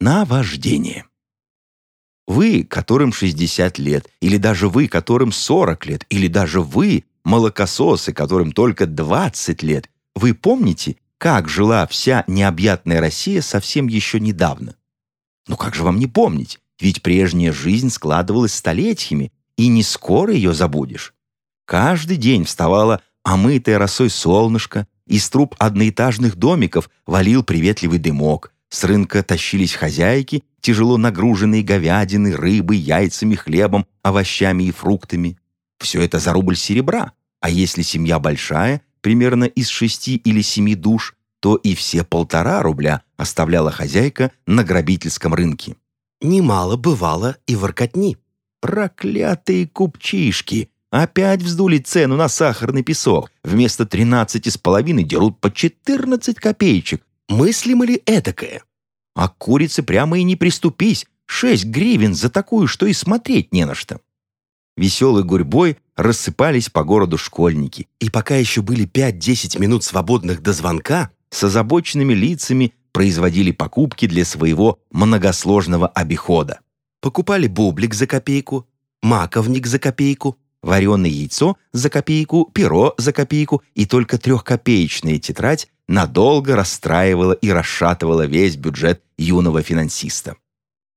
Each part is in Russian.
Наваждение. Вы, которым 60 лет, или даже вы, которым 40 лет, или даже вы, молокососы, которым только 20 лет, вы помните, как жила вся необъятная Россия совсем еще недавно? Ну как же вам не помнить? Ведь прежняя жизнь складывалась столетиями, и не скоро ее забудешь. Каждый день вставала омытая росой солнышко, из труб одноэтажных домиков валил приветливый дымок, с рынка тащились хозяйки, тяжело нагруженные говядиной, рыбой, яйцами, хлебом, овощами и фруктами. Все это за рубль серебра, а если семья большая, примерно из шести или семи душ, то и все полтора рубля оставляла хозяйка на грабительском рынке. Немало бывало и воркотни. Проклятые купчишки! Опять вздули цену на сахарный песок. Вместо тринадцати с половиной дерут по четырнадцать копеечек. Мыслимо ли этакое? А курицы прямо и не приступись. Шесть гривен за такую, что и смотреть не на что. Веселой гурьбой рассыпались по городу школьники. И пока еще были пять-десять минут свободных до звонка, с озабоченными лицами производили покупки для своего многосложного обихода. Покупали бублик за копейку, маковник за копейку, вареное яйцо за копейку, перо за копейку, и только трехкопеечная тетрадь надолго расстраивала и расшатывала весь бюджет юного финансиста.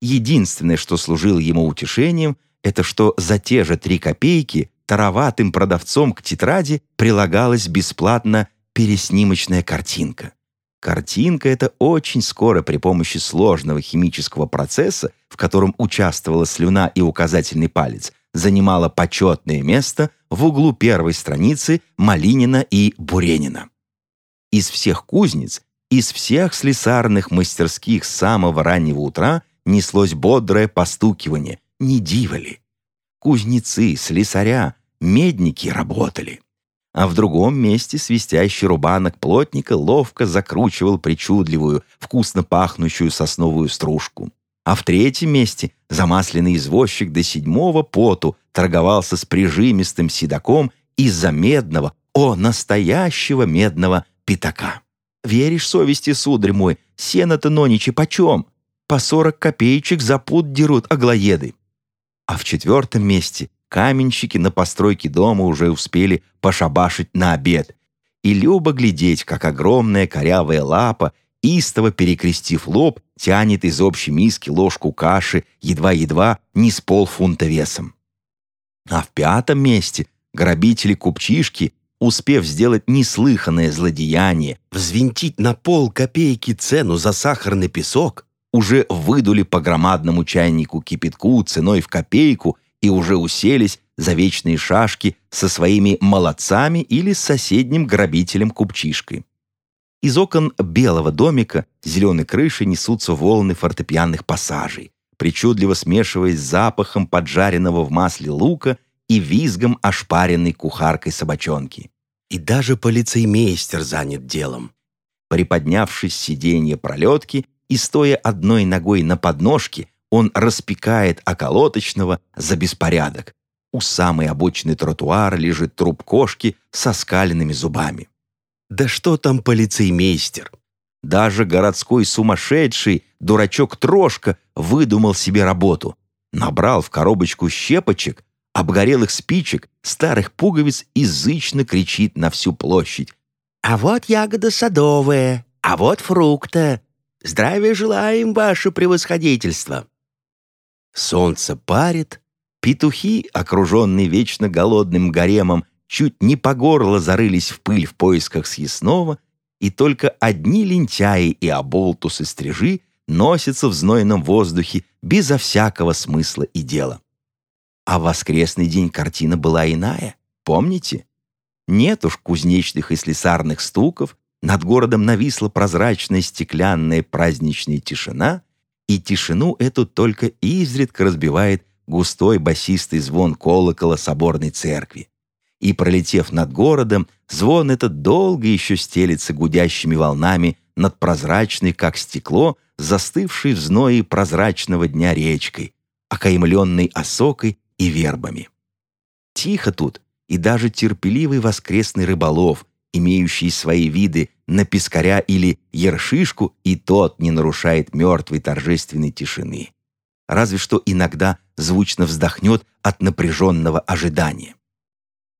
Единственное, что служило ему утешением, это что за те же три копейки тароватым продавцом к тетради прилагалась бесплатно переснимочная картинка. Картинка эта очень скоро при помощи сложного химического процесса, в котором участвовала слюна и указательный палец, занимала почетное место в углу первой страницы Малинина и Буренина. Из всех кузниц, из всех слесарных мастерских с самого раннего утра неслось бодрое постукивание, не дивали. Кузнецы, слесаря, медники работали а в другом месте свистящий рубанок плотника ловко закручивал причудливую, вкусно пахнущую сосновую стружку. А в третьем месте замасленный извозчик до седьмого поту торговался с прижимистым седаком из-за медного, о, настоящего медного пятака. Веришь совести, сударь мой, сено-то ноничи почем? По сорок копеечек за пуд дерут аглоеды. А в четвертом месте каменщики на постройке дома уже успели пошабашить на обед. И любо глядеть, как огромная корявая лапа, истово перекрестив лоб, тянет из общей миски ложку каши, едва-едва не с полфунта весом. А в пятом месте грабители-купчишки, успев сделать неслыханное злодеяние, взвинтить на пол копейки цену за сахарный песок, уже выдули по громадному чайнику кипятку ценой в копейку и уже уселись за вечные шашки со своими молодцами или с соседним грабителем-купчишкой. Из окон белого домика зеленой крыши несутся волны фортепианных пассажей, причудливо смешиваясь с запахом поджаренного в масле лука и визгом ошпаренной кухаркой собачонки. И даже полицеймейстер занят делом. Приподнявшись с сиденья пролетки и стоя одной ногой на подножке, он распекает околоточного за беспорядок. У самой обочины тротуара лежит труп кошки со скаленными зубами. Да что там полицеймейстер? Даже городской сумасшедший дурачок Трошка выдумал себе работу. Набрал в коробочку щепочек, обгорелых спичек, старых пуговиц и зычно кричит на всю площадь. «А вот ягода садовая, а вот фрукта. Здравия желаем, ваше превосходительство!» Солнце парит, петухи, окруженные вечно голодным гаремом, чуть не по горло зарылись в пыль в поисках съестного, и только одни лентяи и оболтусы-стрижи носятся в знойном воздухе безо всякого смысла и дела. А в воскресный день картина была иная, помните? Нет уж кузнечных и слесарных стуков, над городом нависла прозрачная стеклянная праздничная тишина, и тишину эту только изредка разбивает густой басистый звон колокола соборной церкви. И, пролетев над городом, звон этот долго еще стелится гудящими волнами над прозрачной, как стекло, застывшей в зное прозрачного дня речкой, окаймленной осокой и вербами. Тихо тут, и даже терпеливый воскресный рыболов, имеющий свои виды на пескаря или ершишку, и тот не нарушает мертвой торжественной тишины. Разве что иногда звучно вздохнет от напряженного ожидания.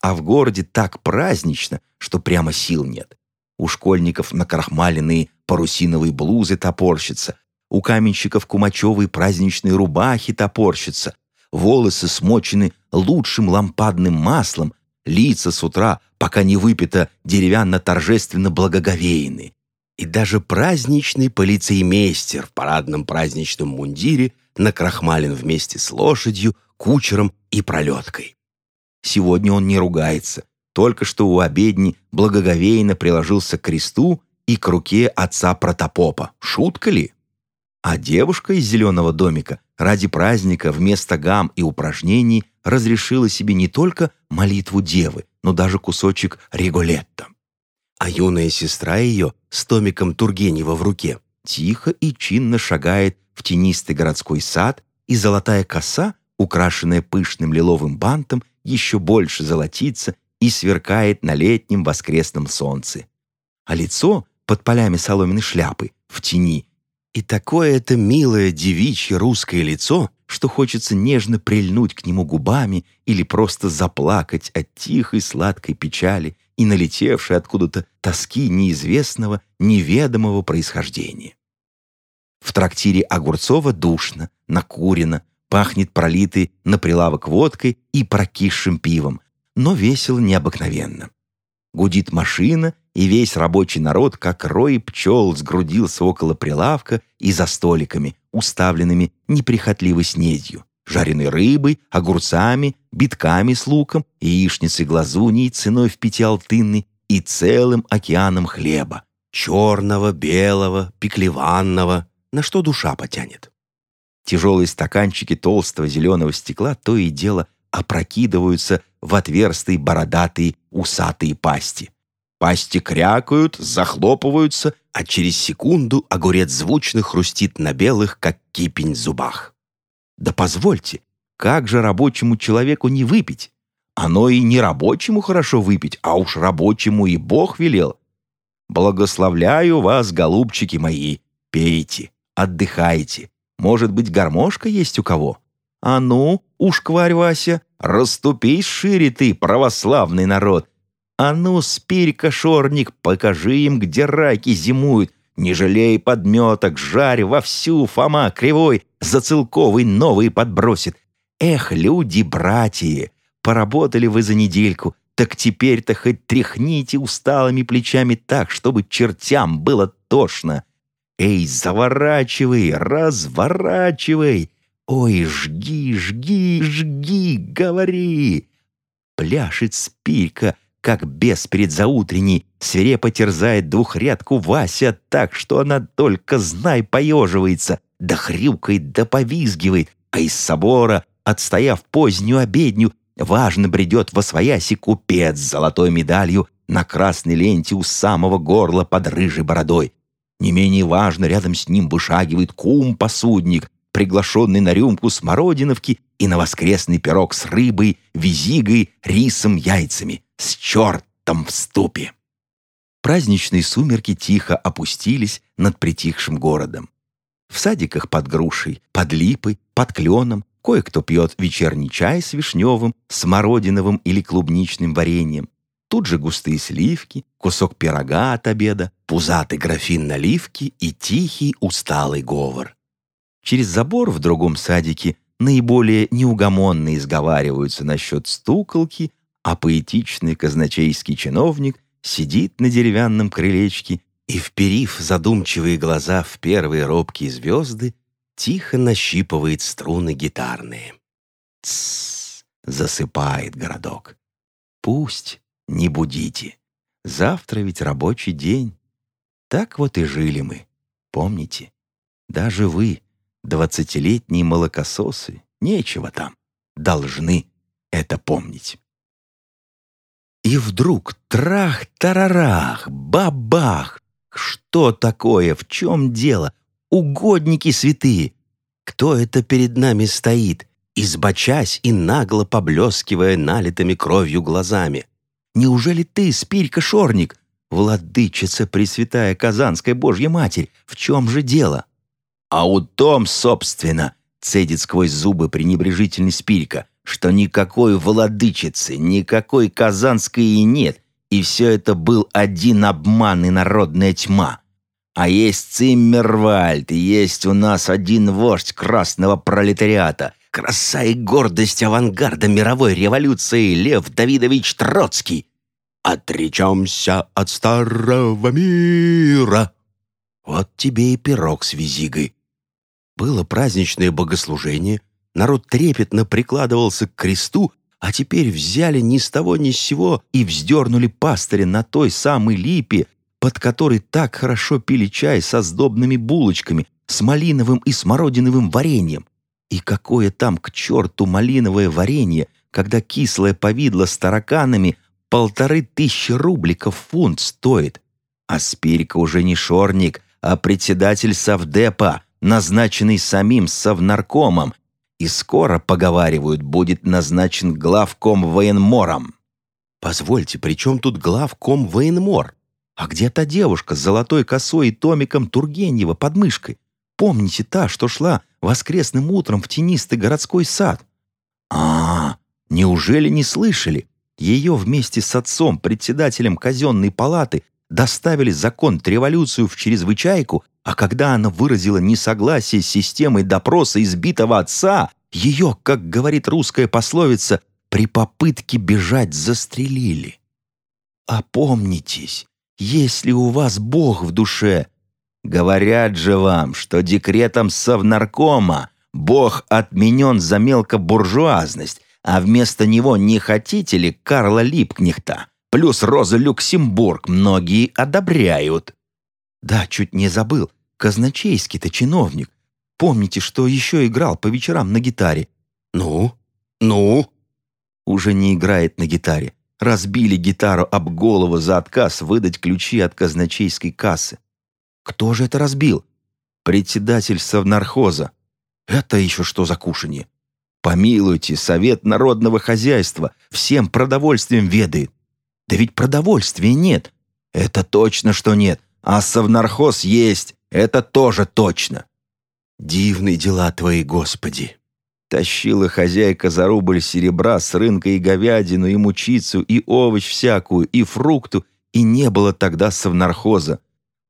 А в городе так празднично, что прямо сил нет. У школьников накрахмаленные парусиновые блузы топорщатся, у каменщиков кумачевые праздничные рубахи топорщатся, волосы смочены лучшим лампадным маслом, лица с утра, пока не выпито, деревянно-торжественно благоговейны. И даже праздничный полицеймейстер в парадном праздничном мундире накрахмален вместе с лошадью, кучером и пролеткой. Сегодня он не ругается. Только что у обедни благоговейно приложился к кресту и к руке отца протопопа. Шутка ли? А девушка из зеленого домика ради праздника вместо гам и упражнений разрешила себе не только молитву девы, но даже кусочек Риголетта. А юная сестра ее с томиком Тургенева в руке тихо и чинно шагает в тенистый городской сад, и золотая коса, украшенная пышным лиловым бантом, еще больше золотится и сверкает на летнем воскресном солнце. А лицо под полями соломенной шляпы в тени и такое это милое девичье русское лицо, что хочется нежно прильнуть к нему губами или просто заплакать от тихой сладкой печали и налетевшей откуда-то тоски неизвестного, неведомого происхождения. В трактире Огурцова душно, накурено, пахнет пролитой на прилавок водкой и прокисшим пивом, но весело необыкновенно. Гудит машина, и весь рабочий народ, как рой пчел, сгрудился около прилавка и за столиками, уставленными неприхотливой снедью, жареной рыбой, огурцами, битками с луком, яичницей глазуней ценой в пяти алтынны и целым океаном хлеба, черного, белого, пеклеванного, на что душа потянет. Тяжелые стаканчики толстого зеленого стекла то и дело опрокидываются в отверстые бородатые усатые пасти. Пасти крякают, захлопываются, а через секунду огурец звучно хрустит на белых, как кипень, зубах. Да позвольте, как же рабочему человеку не выпить? Оно и не рабочему хорошо выпить, а уж рабочему и Бог велел. Благословляю вас, голубчики мои, пейте, отдыхайте. Может быть, гармошка есть у кого? А ну, ушкварь, Вася, расступись шире ты, православный народ, «А ну, спирь, кошорник, покажи им, где раки зимуют. Не жалей подметок, жарь вовсю, Фома кривой, зацелковый новый подбросит. Эх, люди-братья, поработали вы за недельку, так теперь-то хоть тряхните усталыми плечами так, чтобы чертям было тошно. Эй, заворачивай, разворачивай. Ой, жги, жги, жги, говори. Пляшет спирка, как бес перед заутренней, свирепо терзает двухрядку Вася так, что она только, знай, поеживается, да хрюкает, да повизгивает, а из собора, отстояв позднюю обедню, важно бредет во свояси купец с золотой медалью на красной ленте у самого горла под рыжей бородой. Не менее важно, рядом с ним вышагивает кум-посудник, приглашенный на рюмку смородиновки и на воскресный пирог с рыбой, визигой, рисом, яйцами с чертом в ступе. Праздничные сумерки тихо опустились над притихшим городом. В садиках под грушей, под липой, под кленом кое-кто пьет вечерний чай с вишневым, смородиновым или клубничным вареньем. Тут же густые сливки, кусок пирога от обеда, пузатый графин наливки и тихий усталый говор. Через забор в другом садике наиболее неугомонные сговариваются насчет стуколки, а поэтичный казначейский чиновник сидит на деревянном крылечке и, вперив задумчивые глаза в первые робкие звезды, тихо нащипывает струны гитарные. Тссс, засыпает городок. Пусть, не будите. Завтра ведь рабочий день. Так вот и жили мы. Помните? Даже вы, двадцатилетние молокососы, нечего там. Должны это помнить. И вдруг трах-тарарах, бабах! Что такое? В чем дело? Угодники святые! Кто это перед нами стоит, избочась и нагло поблескивая налитыми кровью глазами? Неужели ты, Спирька Шорник? Владычица Пресвятая Казанская Божья Матерь, в чем же дело? А у том, собственно, цедит сквозь зубы пренебрежительный спирка, что никакой владычицы, никакой Казанской и нет, и все это был один обман и народная тьма. А есть Циммервальд, и есть у нас один вождь красного пролетариата, краса и гордость авангарда мировой революции Лев Давидович Троцкий. Отречемся от старого мира. Вот тебе и пирог с визигой. Было праздничное богослужение, народ трепетно прикладывался к кресту, а теперь взяли ни с того ни с сего и вздернули пастыря на той самой липе, под которой так хорошо пили чай со сдобными булочками, с малиновым и смородиновым вареньем. И какое там к черту малиновое варенье, когда кислое повидло с тараканами полторы тысячи рубликов фунт стоит. А Спирика уже не шорник, а председатель Совдепа, назначенный самим Совнаркомом, и скоро, поговаривают, будет назначен главком военмором. Позвольте, при чем тут главком военмор? А где та девушка с золотой косой и томиком Тургенева под мышкой? Помните та, что шла воскресным утром в тенистый городской сад? А, -а, -а неужели не слышали? Ее вместе с отцом, председателем казенной палаты, доставили закон революцию в чрезвычайку, а когда она выразила несогласие с системой допроса избитого отца, ее, как говорит русская пословица, при попытке бежать застрелили. Опомнитесь, есть ли у вас Бог в душе? Говорят же вам, что декретом Совнаркома Бог отменен за мелкобуржуазность, а вместо него не хотите ли Карла Липкнехта? Плюс Роза Люксембург многие одобряют. Да, чуть не забыл. Казначейский-то чиновник. Помните, что еще играл по вечерам на гитаре? Ну? Ну? Уже не играет на гитаре. Разбили гитару об голову за отказ выдать ключи от казначейской кассы. Кто же это разбил? Председатель совнархоза. Это еще что за кушанье? Помилуйте, совет народного хозяйства всем продовольствием ведает. Да ведь продовольствия нет. Это точно, что нет. А совнархоз есть. Это тоже точно. Дивные дела твои, Господи. Тащила хозяйка за рубль серебра с рынка и говядину, и мучицу, и овощ всякую, и фрукту, и не было тогда совнархоза.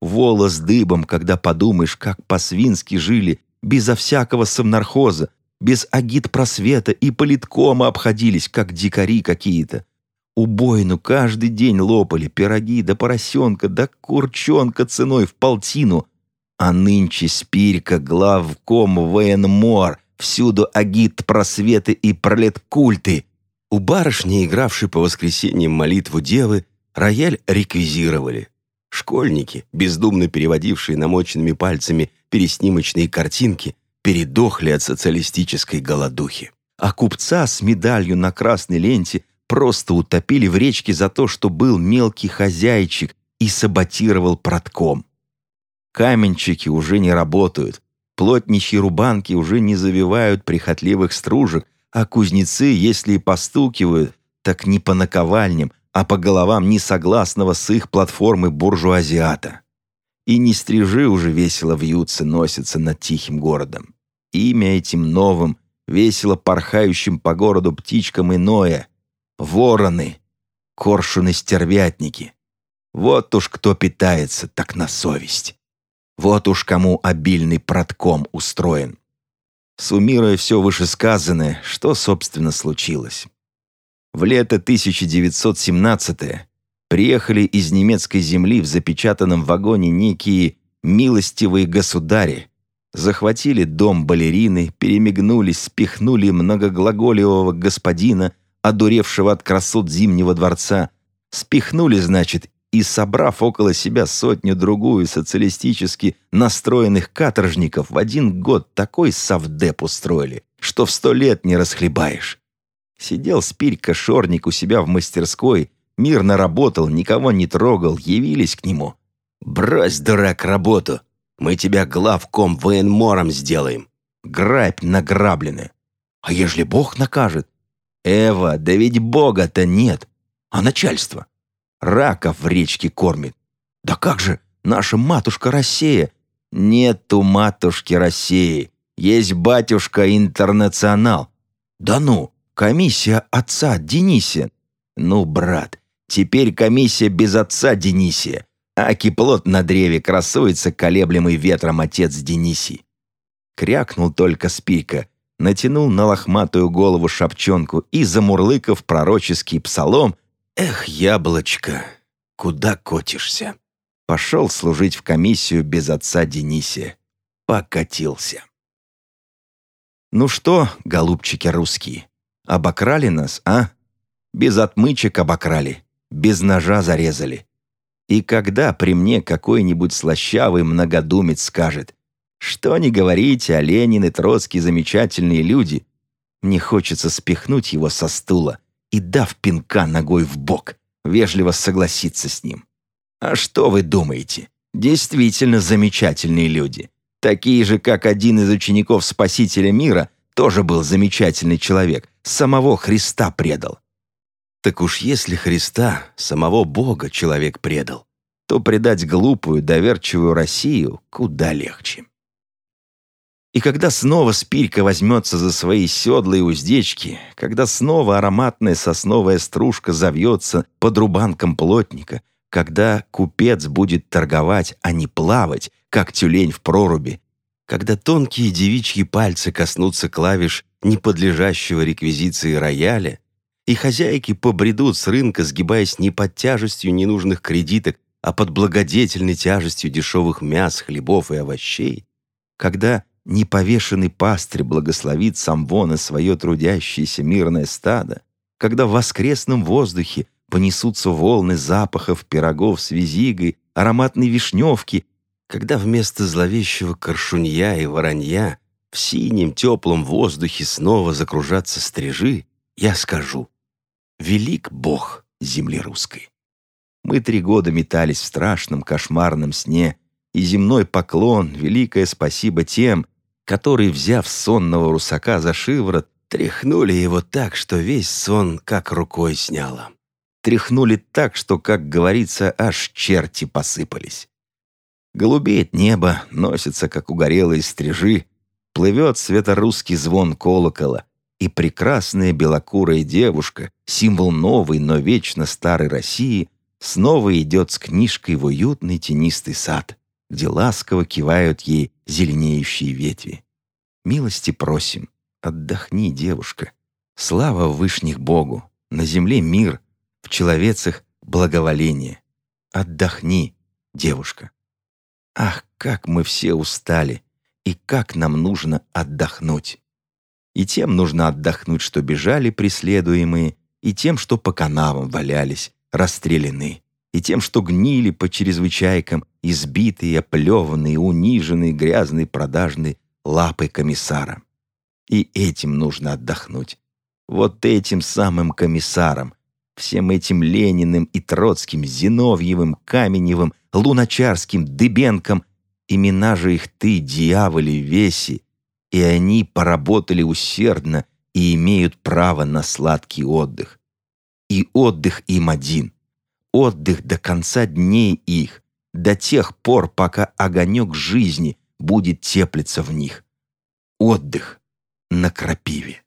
Волос дыбом, когда подумаешь, как по-свински жили, безо всякого совнархоза, без агит просвета и политкома обходились, как дикари какие-то. Убойну каждый день лопали пироги да поросенка да курчонка ценой в полтину. А нынче спирка главком военмор, всюду агит просветы и пролеткульты. У барышни, игравшей по воскресеньям молитву девы, рояль реквизировали. Школьники, бездумно переводившие намоченными пальцами переснимочные картинки, передохли от социалистической голодухи. А купца с медалью на красной ленте просто утопили в речке за то, что был мелкий хозяйчик и саботировал протком. Каменщики уже не работают, плотничьи рубанки уже не завивают прихотливых стружек, а кузнецы, если и постукивают, так не по наковальням, а по головам несогласного с их платформы буржуазиата. И не стрижи уже весело вьются, носятся над тихим городом имя этим новым, весело порхающим по городу птичкам иное. Вороны, коршуны-стервятники. Вот уж кто питается так на совесть. Вот уж кому обильный протком устроен. Суммируя все вышесказанное, что, собственно, случилось? В лето 1917 приехали из немецкой земли в запечатанном вагоне некие милостивые государи, захватили дом балерины, перемигнулись, спихнули многоглаголевого господина, одуревшего от красот Зимнего дворца, спихнули, значит, и, собрав около себя сотню-другую социалистически настроенных каторжников, в один год такой совдеп устроили, что в сто лет не расхлебаешь. Сидел спирька-шорник у себя в мастерской, мирно работал, никого не трогал, явились к нему. «Брось, дурак, работу! Мы тебя главком военмором сделаем. Грабь награблены. А ежели Бог накажет? Эва, да ведь Бога-то нет, а начальство. раков в речке кормит. Да как же, наша матушка Россия? Нету матушки России, есть батюшка Интернационал. Да ну, комиссия отца Денисия. Ну, брат, теперь комиссия без отца Денисия. А киплот на древе красуется колеблемый ветром отец Денисий. Крякнул только Спика, натянул на лохматую голову шапчонку и, замурлыков пророческий псалом, «Эх, яблочко, куда котишься?» Пошел служить в комиссию без отца Денисия. Покатился. Ну что, голубчики русские, обокрали нас, а? Без отмычек обокрали, без ножа зарезали. И когда при мне какой-нибудь слащавый многодумец скажет, что не говорите, а Ленин и Троцкий замечательные люди, мне хочется спихнуть его со стула и, дав пинка ногой в бок, вежливо согласиться с ним. А что вы думаете? Действительно замечательные люди. Такие же, как один из учеников Спасителя мира, тоже был замечательный человек, самого Христа предал. Так уж если Христа, самого Бога, человек предал, то предать глупую, доверчивую Россию куда легче. И когда снова Спирька возьмется за свои седла и уздечки, когда снова ароматная сосновая стружка завьется под рубанком плотника — когда купец будет торговать, а не плавать, как тюлень в проруби, когда тонкие девичьи пальцы коснутся клавиш неподлежащего реквизиции рояля, и хозяйки побредут с рынка, сгибаясь не под тяжестью ненужных кредиток, а под благодетельной тяжестью дешевых мяс, хлебов и овощей, когда неповешенный пастырь благословит самвона свое трудящееся мирное стадо, когда в воскресном воздухе понесутся волны запахов, пирогов с визигой, ароматной вишневки, когда вместо зловещего коршунья и воронья в синем теплом воздухе снова закружатся стрижи, я скажу «Велик Бог земли русской». Мы три года метались в страшном кошмарном сне, и земной поклон, великое спасибо тем, которые, взяв сонного русака за шиворот, тряхнули его так, что весь сон как рукой сняло тряхнули так, что, как говорится, аж черти посыпались. Голубеет небо, носится, как угорелые стрижи, плывет светорусский звон колокола, и прекрасная белокурая девушка, символ новой, но вечно старой России, снова идет с книжкой в уютный тенистый сад, где ласково кивают ей зеленеющие ветви. Милости просим, отдохни, девушка. Слава Вышних Богу, на земле мир, в человецах благоволение. Отдохни, девушка. Ах, как мы все устали, и как нам нужно отдохнуть. И тем нужно отдохнуть, что бежали преследуемые, и тем, что по канавам валялись, расстрелянные, и тем, что гнили по чрезвычайкам, избитые, оплеванные, униженные, грязные, продажные лапой комиссара. И этим нужно отдохнуть. Вот этим самым комиссарам, Всем этим Лениным и Троцким, Зиновьевым, Каменевым, Луначарским, Дыбенком, имена же их ты, дьяволи, веси, и они поработали усердно и имеют право на сладкий отдых. И отдых им один. Отдых до конца дней их, до тех пор, пока огонек жизни будет теплиться в них. Отдых на крапиве.